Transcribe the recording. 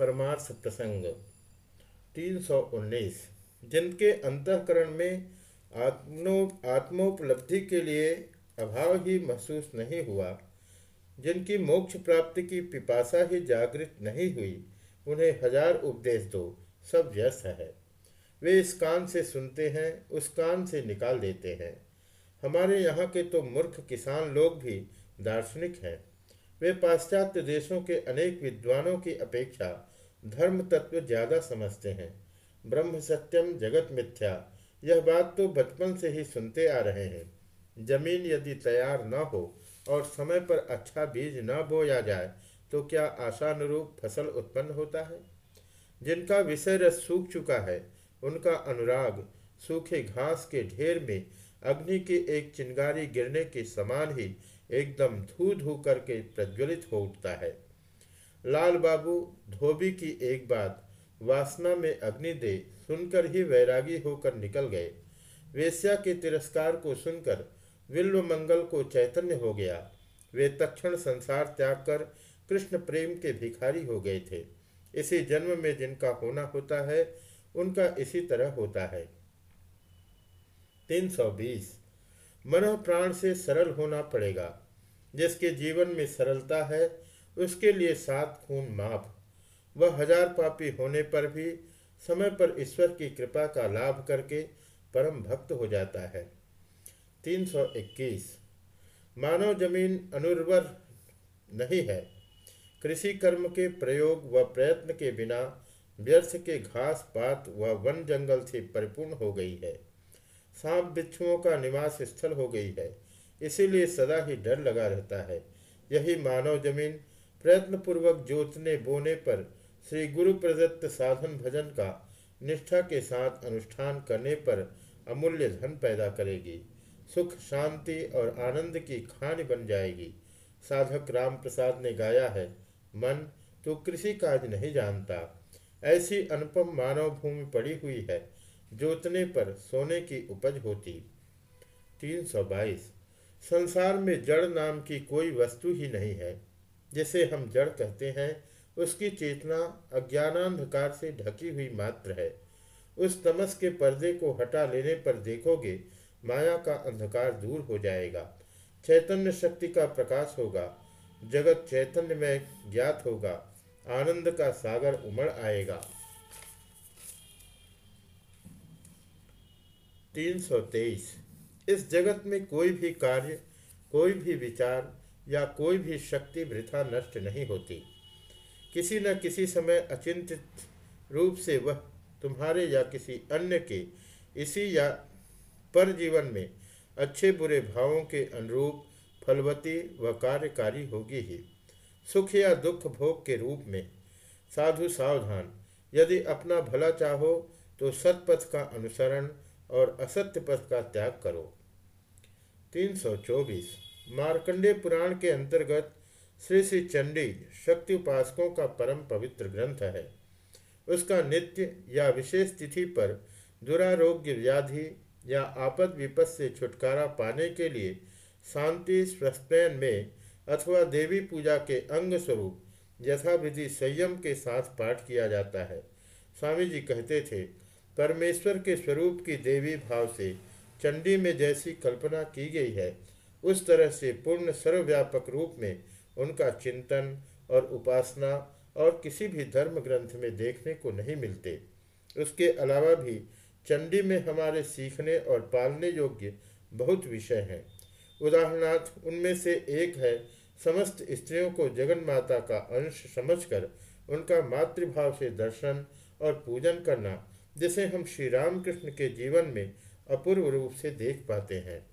परमार्थ सौ उन्नीस। जिनके अंतकरण में आत्मो, आत्मोपलब्धि के लिए अभाव ही महसूस नहीं हुआ, जिनकी मोक्ष प्राप्ति की पिपासा ही जागृत नहीं हुई, उन्हें हज़ार उपदेश दो, सब व्यर्थ है। वे इस कान से सुनते हैं, उस कान से निकाल देते हैं। हमारे यहाँ के तो मूर्ख किसान लोग भी दार्शनिक हैं। वे पाश्चात्य देशों के अनेक विद्वानों की अपेक्षा धर्म तत्व ज़्यादा समझते हैं। ब्रह्म सत्यम जगत मिथ्या। यह बात तो बचपन से ही सुनते आ रहे हैं। ज़मीन यदि तैयार न हो और समय पर अच्छा बीज न बोया जाए तो क्या आशानुरूप फ़सल उत्पन्न होता है? जिनका विषय रस सूख चुका है, उनका अनुराग सूखे घास के ढेर में, अग्नि की एक चिंगारी गिरने के समान ही एकदम धू धू करके प्रज्वलित हो उठता है। लाल बाबू, धोबी की एक बात, वासना में अग्नि दे, सुनकर ही वैरागी होकर निकल गए। वेश्या के तिरस्कार को सुनकर विल्व मंगल को चैतन्य हो गया। वे तक्षण संसार त्याग कर कृष्ण प्रेम के भिखारी हो गए थे। इसी जन्म में जिनका होना होता है, उनका इसी तरह होता है। तीन सौ बीस। मन प्राण से सरल होना पड़ेगा। जिसके जीवन में सरलता है उसके लिए सात खून माफ़। वह हज़ार पापी होने पर भी समय पर ईश्वर की कृपा का लाभ करके परम भक्त हो जाता है। 321 मानव ज़मीन अनुर्वर नहीं है। कृषि कर्म के प्रयोग व प्रयत्न के बिना व्यर्थ के घास पात व वन जंगल से परिपूर्ण हो गई है। सांप बिच्छुओं का निवास स्थल हो गई है। इसीलिए सदा ही डर लगा रहता है। यही मानव ज़मीन प्रयत्न पूर्वक जोतने बोने पर श्री गुरु प्रदत्त साधन भजन का निष्ठा के साथ अनुष्ठान करने पर अमूल्य धन पैदा करेगी। सुख, शांति और आनंद की खान बन जाएगी। साधक राम प्रसाद ने गाया है, मन तो कृषि काज नहीं जानता। ऐसी अनुपम मानव भूमि पड़ी हुई है, जोतने पर सोने की उपज होती। तीन सौ बाईस। संसार में जड़ नाम की कोई वस्तु ही नहीं है। जिसे हम जड़ कहते हैं, उसकी चेतना अज्ञानांधकार से ढकी हुई मात्र है। उस तमस के पर्दे को हटा लेने पर देखोगे, माया का अंधकार दूर हो जाएगा। चैतन्य शक्ति का प्रकाश होगा। जगत चैतन्य में ज्ञात होगा। आनंद का सागर उमड़ आएगा। तीन सौ तेईस। इस जगत में कोई भी कार्य, कोई भी विचार या कोई भी शक्ति वृथा नष्ट नहीं होती। किसी न किसी समय अचिंतित रूप से वह तुम्हारे या किसी अन्य के इसी या पर जीवन में अच्छे बुरे भावों के अनुरूप फलवती व कार्यकारी होगी ही। सुख या दुख भोग के रूप में साधु सावधान, यदि अपना भला चाहो तो सतपथ का अनुसरण और असत्य पथ का त्याग करो। 324 मार्कंडे पुराण के अंतर्गत श्री श्री चंडी शक्ति उपासकों का परम पवित्र ग्रंथ है। उसका नित्य या विशेष तिथि पर दुरारोग्य व्याधि या आपद विपद से छुटकारा पाने के लिए शांति स्वस्तैन में अथवा देवी पूजा के अंग स्वरूप यथाविधि संयम के साथ पाठ किया जाता है। स्वामी जी कहते थे, परमेश्वर के स्वरूप की देवी भाव से चंडी में जैसी कल्पना की गई है उस तरह से पूर्ण सर्वव्यापक रूप में उनका चिंतन और उपासना और किसी भी धर्म ग्रंथ में देखने को नहीं मिलते। उसके अलावा भी चंडी में हमारे सीखने और पालने योग्य बहुत विषय हैं। उदाहरणार्थ, उनमें से एक है, समस्त स्त्रियों को जगन माता का अंश समझकर उनका मातृभाव से दर्शन और पूजन करना, जिसे हम श्री रामकृष्ण के जीवन में अपूर्व रूप से देख पाते हैं।